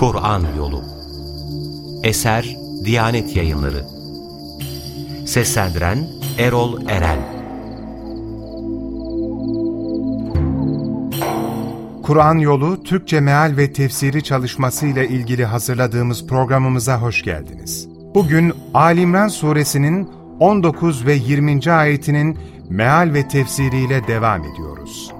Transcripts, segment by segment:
Kur'an Yolu Eser Diyanet Yayınları Seslendiren Erol Eren Kur'an Yolu Türkçe Meal ve Tefsiri çalışması ile ilgili hazırladığımız programımıza hoş geldiniz. Bugün Alimran suresinin 19 ve 20. ayetinin meal ve tefsiriyle devam ediyoruz.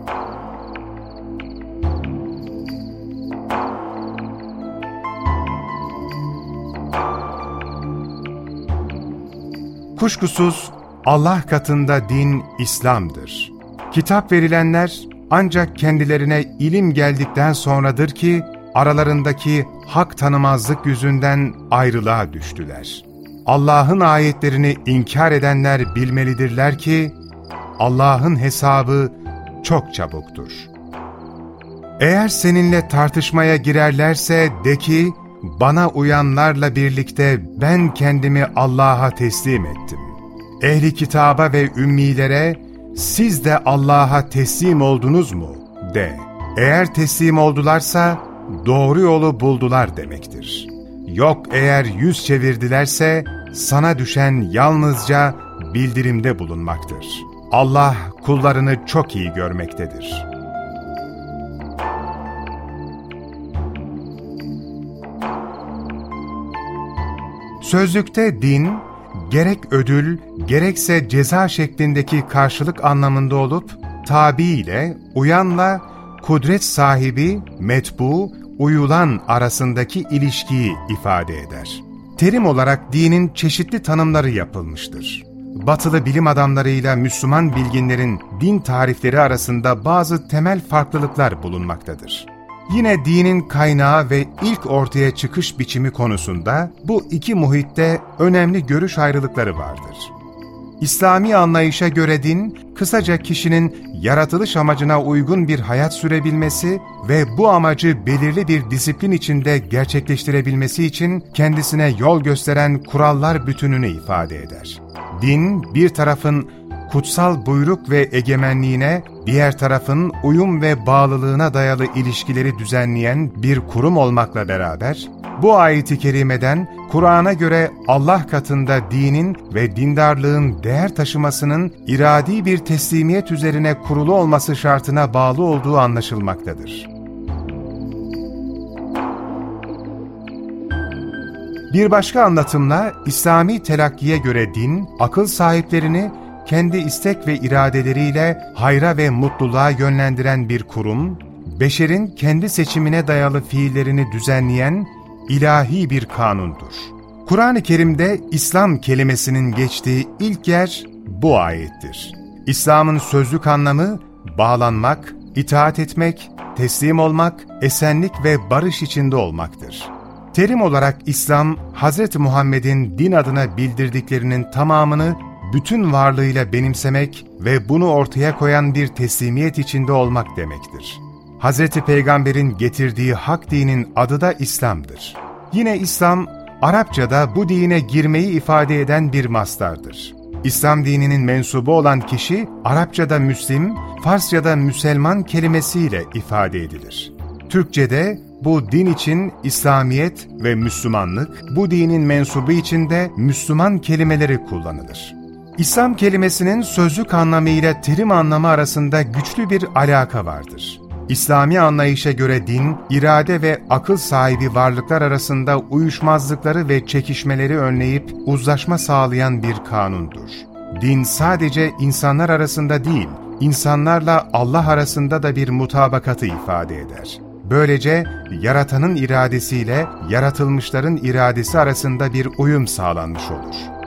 Kuşkusuz Allah katında din İslam'dır. Kitap verilenler ancak kendilerine ilim geldikten sonradır ki aralarındaki hak tanımazlık yüzünden ayrılığa düştüler. Allah'ın ayetlerini inkar edenler bilmelidirler ki Allah'ın hesabı çok çabuktur. Eğer seninle tartışmaya girerlerse de ki, bana uyanlarla birlikte ben kendimi Allah'a teslim ettim. Ehli kitaba ve ümmilere, siz de Allah'a teslim oldunuz mu? de. Eğer teslim oldularsa, doğru yolu buldular demektir. Yok eğer yüz çevirdilerse, sana düşen yalnızca bildirimde bulunmaktır. Allah kullarını çok iyi görmektedir. Sözlükte din, gerek ödül, gerekse ceza şeklindeki karşılık anlamında olup, tabi ile, uyanla, kudret sahibi, metbu, uyulan arasındaki ilişkiyi ifade eder. Terim olarak dinin çeşitli tanımları yapılmıştır. Batılı bilim adamlarıyla Müslüman bilginlerin din tarifleri arasında bazı temel farklılıklar bulunmaktadır. Yine dinin kaynağı ve ilk ortaya çıkış biçimi konusunda bu iki muhitte önemli görüş ayrılıkları vardır. İslami anlayışa göre din, kısaca kişinin yaratılış amacına uygun bir hayat sürebilmesi ve bu amacı belirli bir disiplin içinde gerçekleştirebilmesi için kendisine yol gösteren kurallar bütününü ifade eder. Din, bir tarafın kutsal buyruk ve egemenliğine, diğer tarafın uyum ve bağlılığına dayalı ilişkileri düzenleyen bir kurum olmakla beraber, bu ayeti kerimeden Kur'an'a göre Allah katında dinin ve dindarlığın değer taşımasının iradi bir teslimiyet üzerine kurulu olması şartına bağlı olduğu anlaşılmaktadır. Bir başka anlatımla İslami telakkiye göre din, akıl sahiplerini kendi istek ve iradeleriyle hayra ve mutluluğa yönlendiren bir kurum, beşerin kendi seçimine dayalı fiillerini düzenleyen ilahi bir kanundur. Kur'an-ı Kerim'de İslam kelimesinin geçtiği ilk yer bu ayettir. İslam'ın sözlük anlamı bağlanmak, itaat etmek, teslim olmak, esenlik ve barış içinde olmaktır. Terim olarak İslam, Hz. Muhammed'in din adına bildirdiklerinin tamamını bütün varlığıyla benimsemek ve bunu ortaya koyan bir teslimiyet içinde olmak demektir. Hz. Peygamber'in getirdiği hak dinin adı da İslam'dır. Yine İslam, Arapçada bu dine girmeyi ifade eden bir mastardır. İslam dininin mensubu olan kişi, Arapçada Müslim, Farsçada Müselman kelimesiyle ifade edilir. Türkçede bu din için İslamiyet ve Müslümanlık, bu dinin mensubu için de Müslüman kelimeleri kullanılır. İslam kelimesinin sözlük anlamı ile terim anlamı arasında güçlü bir alaka vardır. İslami anlayışa göre din, irade ve akıl sahibi varlıklar arasında uyuşmazlıkları ve çekişmeleri önleyip uzlaşma sağlayan bir kanundur. Din sadece insanlar arasında değil, insanlarla Allah arasında da bir mutabakatı ifade eder. Böylece yaratanın iradesiyle yaratılmışların iradesi arasında bir uyum sağlanmış olur.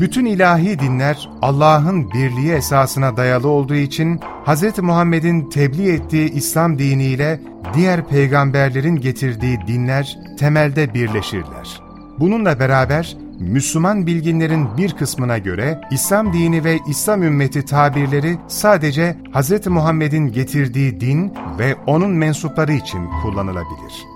Bütün ilahi dinler Allah'ın birliği esasına dayalı olduğu için Hz. Muhammed'in tebliğ ettiği İslam diniyle diğer peygamberlerin getirdiği dinler temelde birleşirler. Bununla beraber Müslüman bilginlerin bir kısmına göre İslam dini ve İslam ümmeti tabirleri sadece Hz. Muhammed'in getirdiği din ve onun mensupları için kullanılabilir.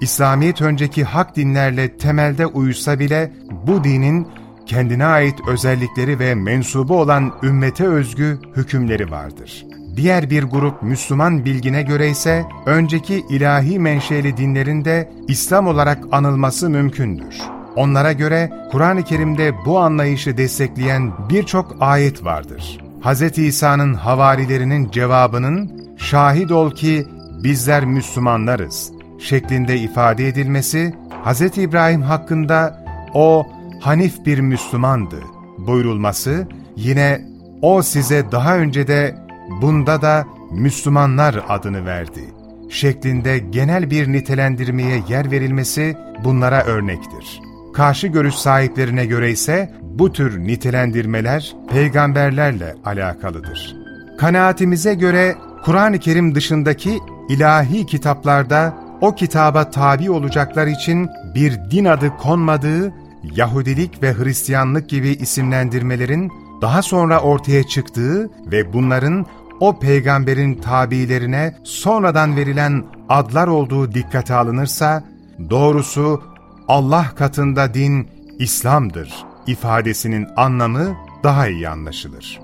İslamiyet önceki hak dinlerle temelde uyuşsa bile bu dinin kendine ait özellikleri ve mensubu olan ümmete özgü hükümleri vardır. diğer bir grup Müslüman bilgine göre ise önceki ilahi menşeli dinlerin de İslam olarak anılması mümkündür. Onlara göre Kur'an-ı Kerim'de bu anlayışı destekleyen birçok ayet vardır. Hz. İsa'nın havarilerinin cevabının şahit ol ki bizler Müslümanlarız şeklinde ifade edilmesi, Hz. İbrahim hakkında o hanif bir Müslümandı buyurulması, yine o size daha önce de bunda da Müslümanlar adını verdi şeklinde genel bir nitelendirmeye yer verilmesi bunlara örnektir. Karşı görüş sahiplerine göre ise bu tür nitelendirmeler peygamberlerle alakalıdır. Kanaatimize göre Kur'an-ı Kerim dışındaki ilahi kitaplarda o kitaba tabi olacaklar için bir din adı konmadığı, Yahudilik ve Hristiyanlık gibi isimlendirmelerin daha sonra ortaya çıktığı ve bunların o peygamberin tabilerine sonradan verilen adlar olduğu dikkate alınırsa, doğrusu Allah katında din İslam'dır ifadesinin anlamı daha iyi anlaşılır.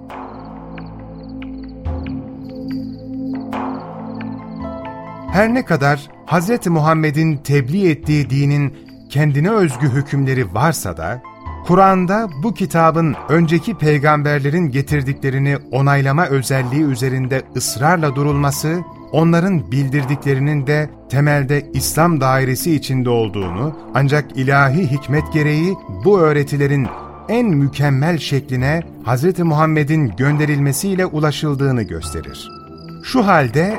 Her ne kadar Hz. Muhammed'in tebliğ ettiği dinin kendine özgü hükümleri varsa da, Kur'an'da bu kitabın önceki peygamberlerin getirdiklerini onaylama özelliği üzerinde ısrarla durulması, onların bildirdiklerinin de temelde İslam dairesi içinde olduğunu, ancak ilahi hikmet gereği bu öğretilerin en mükemmel şekline Hz. Muhammed'in gönderilmesiyle ulaşıldığını gösterir. Şu halde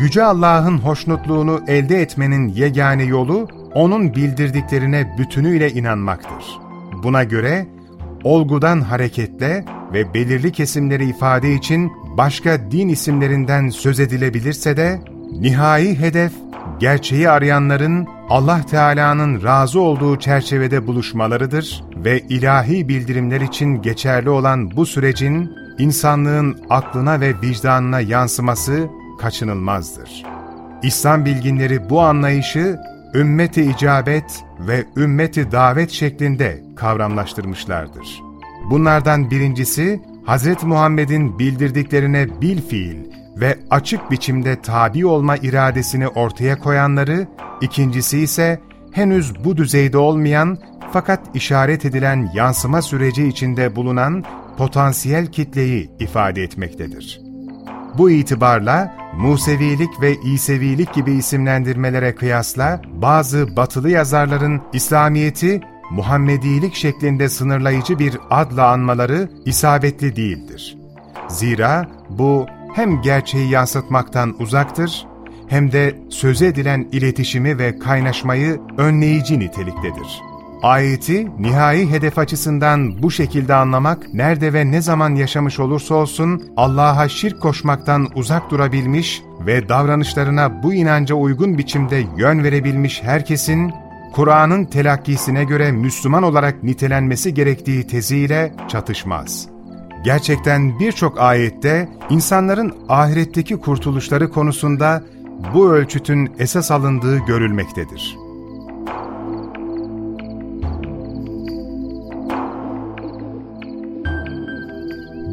Yüce Allah'ın hoşnutluğunu elde etmenin yegane yolu, O'nun bildirdiklerine bütünüyle inanmaktır. Buna göre, olgudan hareketle ve belirli kesimleri ifade için başka din isimlerinden söz edilebilirse de, nihai hedef, gerçeği arayanların Allah Teala'nın razı olduğu çerçevede buluşmalarıdır ve ilahi bildirimler için geçerli olan bu sürecin, insanlığın aklına ve vicdanına yansıması kaçınılmazdır. İslam bilginleri bu anlayışı ümmeti icabet ve ümmeti davet şeklinde kavramlaştırmışlardır. Bunlardan birincisi, Hz. Muhammed'in bildirdiklerine bil fiil ve açık biçimde tabi olma iradesini ortaya koyanları, ikincisi ise henüz bu düzeyde olmayan fakat işaret edilen yansıma süreci içinde bulunan potansiyel kitleyi ifade etmektedir. Bu itibarla Musevilik ve İsevilik gibi isimlendirmelere kıyasla bazı batılı yazarların İslamiyet'i Muhammedilik şeklinde sınırlayıcı bir adla anmaları isabetli değildir. Zira bu hem gerçeği yansıtmaktan uzaktır, hem de söz edilen iletişimi ve kaynaşmayı önleyici niteliktedir. Ayeti nihai hedef açısından bu şekilde anlamak, nerede ve ne zaman yaşamış olursa olsun Allah'a şirk koşmaktan uzak durabilmiş ve davranışlarına bu inanca uygun biçimde yön verebilmiş herkesin, Kur'an'ın telakkisine göre Müslüman olarak nitelenmesi gerektiği teziyle çatışmaz. Gerçekten birçok ayette insanların ahiretteki kurtuluşları konusunda bu ölçütün esas alındığı görülmektedir.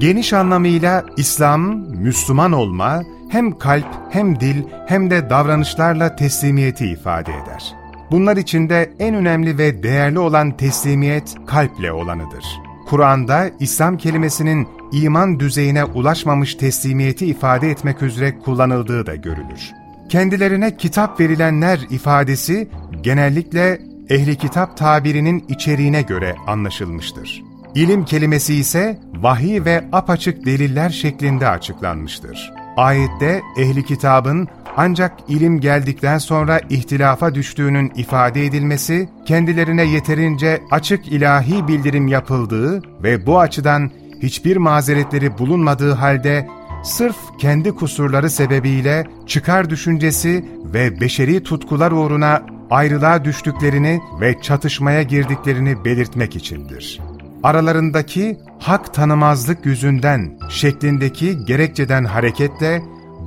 Geniş anlamıyla İslam, Müslüman olma, hem kalp, hem dil, hem de davranışlarla teslimiyeti ifade eder. Bunlar içinde en önemli ve değerli olan teslimiyet kalple olanıdır. Kur'an'da İslam kelimesinin iman düzeyine ulaşmamış teslimiyeti ifade etmek üzere kullanıldığı da görülür. Kendilerine kitap verilenler ifadesi genellikle ehli kitap tabirinin içeriğine göre anlaşılmıştır. İlim kelimesi ise vahiy ve apaçık deliller şeklinde açıklanmıştır. Ayette ehli kitabın ancak ilim geldikten sonra ihtilafa düştüğünün ifade edilmesi, kendilerine yeterince açık ilahi bildirim yapıldığı ve bu açıdan hiçbir mazeretleri bulunmadığı halde sırf kendi kusurları sebebiyle çıkar düşüncesi ve beşeri tutkular uğruna ayrılığa düştüklerini ve çatışmaya girdiklerini belirtmek içindir aralarındaki hak tanımazlık yüzünden şeklindeki gerekçeden hareketle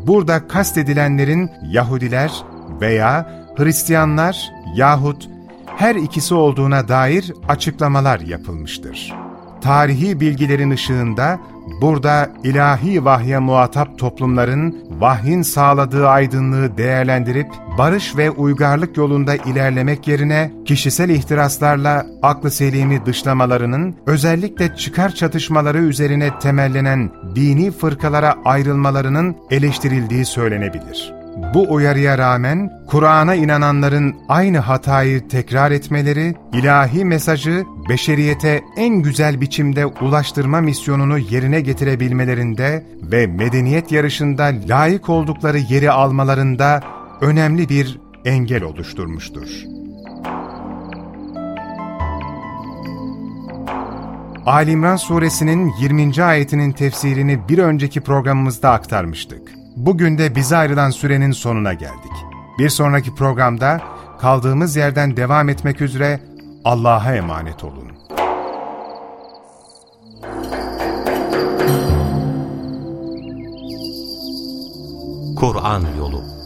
burada kastedilenlerin Yahudiler veya Hristiyanlar yahut her ikisi olduğuna dair açıklamalar yapılmıştır. tarihi bilgilerin ışığında burada ilahi vahye muhatap toplumların vahyin sağladığı aydınlığı değerlendirip barış ve uygarlık yolunda ilerlemek yerine kişisel ihtiraslarla aklı selimi dışlamalarının özellikle çıkar çatışmaları üzerine temellenen dini fırkalara ayrılmalarının eleştirildiği söylenebilir. Bu uyarıya rağmen Kur'an'a inananların aynı hatayı tekrar etmeleri, ilahi mesajı beşeriyete en güzel biçimde ulaştırma misyonunu yerine getirebilmelerinde ve medeniyet yarışında layık oldukları yeri almalarında önemli bir engel oluşturmuştur. Ali İmran suresinin 20. ayetinin tefsirini bir önceki programımızda aktarmıştık. Bugün de bize ayrılan sürenin sonuna geldik. Bir sonraki programda kaldığımız yerden devam etmek üzere Allah'a emanet olun. Kur'an Yolu